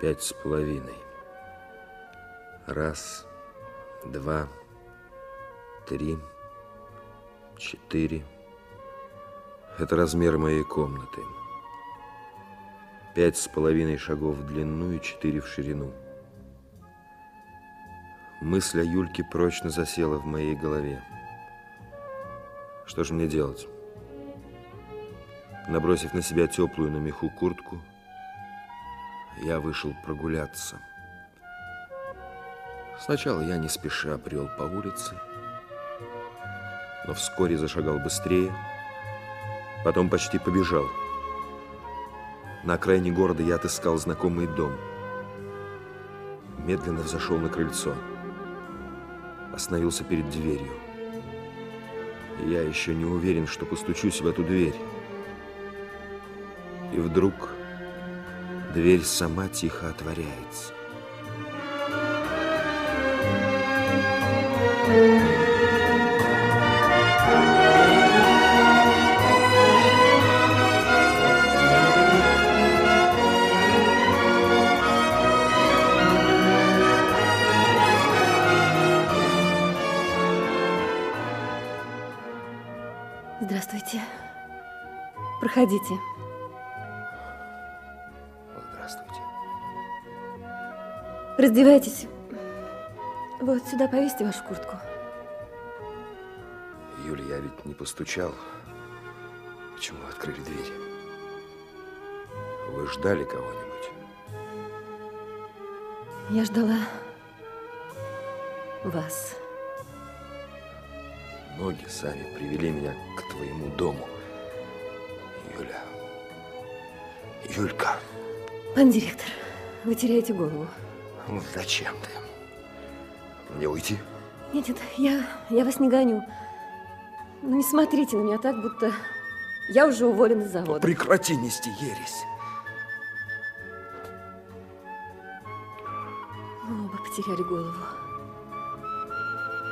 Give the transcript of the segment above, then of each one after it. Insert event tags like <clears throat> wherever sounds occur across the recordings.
Пять с половиной. Раз, два, три, четыре. Это размер моей комнаты. Пять с половиной шагов в длину и четыре в ширину. Мысль о Юльке прочно засела в моей голове. Что же мне делать? Набросив на себя теплую на меху куртку, я вышел прогуляться. Сначала я не спеша брел по улице, но вскоре зашагал быстрее, потом почти побежал. На окраине города я отыскал знакомый дом. Медленно взошел на крыльцо. Остановился перед дверью. Я еще не уверен, что постучусь в эту дверь. И вдруг дверь сама тихо отворяется. Здравствуйте. Проходите. Раздевайтесь. Вот сюда повесьте вашу куртку. Юля, я ведь не постучал. Почему вы открыли дверь? Вы ждали кого-нибудь? Я ждала вас. Ноги сами привели меня к твоему дому. Юля. Юлька. Пан директор, вы теряете голову. Ну, зачем ты? Мне уйти? Нет, нет, я, я вас не гоню. Ну, не смотрите на меня так, будто я уже уволен из завода. Прекрати нести ересь. Мы оба потеряли голову.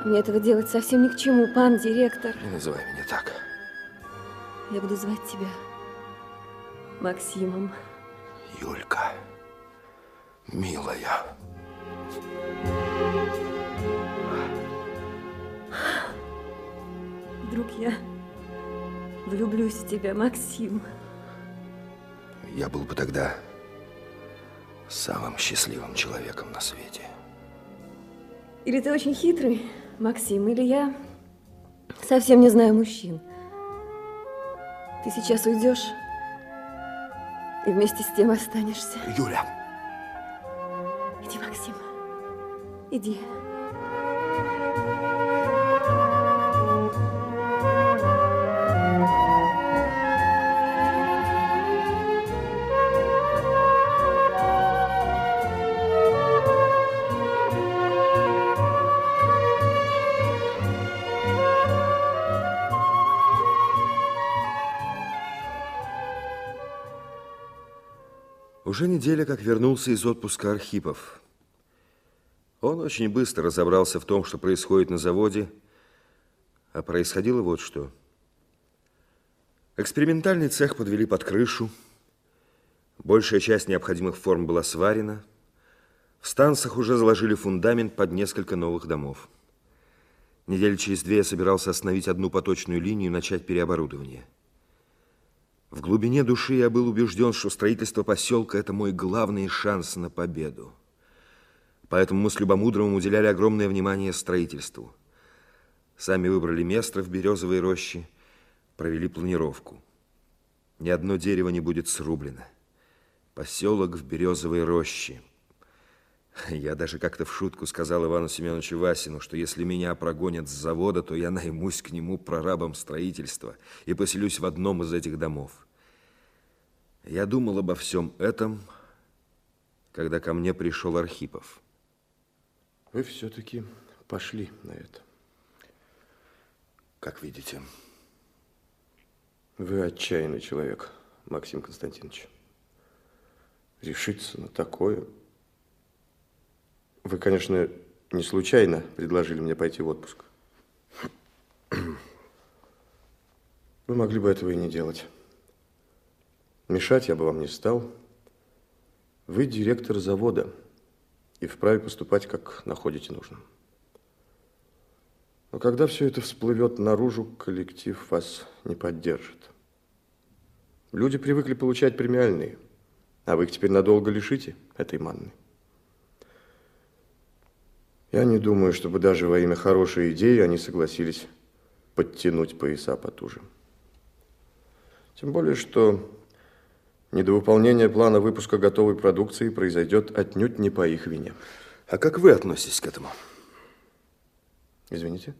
Мне этого делать совсем ни к чему, пан директор. Не называй меня так. Я буду звать тебя Максимом. Юлька, милая. Вдруг я влюблюсь в тебя, Максим. Я был бы тогда самым счастливым человеком на свете. Или ты очень хитрый, Максим, или я совсем не знаю мужчин. Ты сейчас уйдешь и вместе с тем останешься. Юля! Иди, Максим, иди. Уже неделя, как вернулся из отпуска Архипов. Он очень быстро разобрался в том, что происходит на заводе, а происходило вот что. Экспериментальный цех подвели под крышу, большая часть необходимых форм была сварена, в станциях уже заложили фундамент под несколько новых домов. Недели через две я собирался остановить одну поточную линию и начать переоборудование. В глубине души я был убежден, что строительство поселка – это мой главный шанс на победу. Поэтому мы с Любомудровым уделяли огромное внимание строительству. Сами выбрали место в березовой роще, провели планировку. Ни одно дерево не будет срублено. Поселок в березовой роще. Я даже как-то в шутку сказал Ивану Семеновичу Васину, что если меня прогонят с завода, то я наймусь к нему прорабом строительства и поселюсь в одном из этих домов. Я думал обо всем этом, когда ко мне пришел Архипов. Вы все-таки пошли на это. Как видите. Вы отчаянный человек, Максим Константинович. Решиться на такое... Вы, конечно, не случайно предложили мне пойти в отпуск. <clears throat> Вы могли бы этого и не делать. Мешать я бы вам не стал. Вы директор завода и вправе поступать, как находите нужным. Но когда все это всплывет наружу, коллектив вас не поддержит. Люди привыкли получать премиальные, а вы их теперь надолго лишите этой манны. Я не думаю, чтобы даже во имя хорошей идеи они согласились подтянуть пояса потуже. Тем более, что недовыполнение плана выпуска готовой продукции произойдет отнюдь не по их вине. А как вы относитесь к этому? Извините?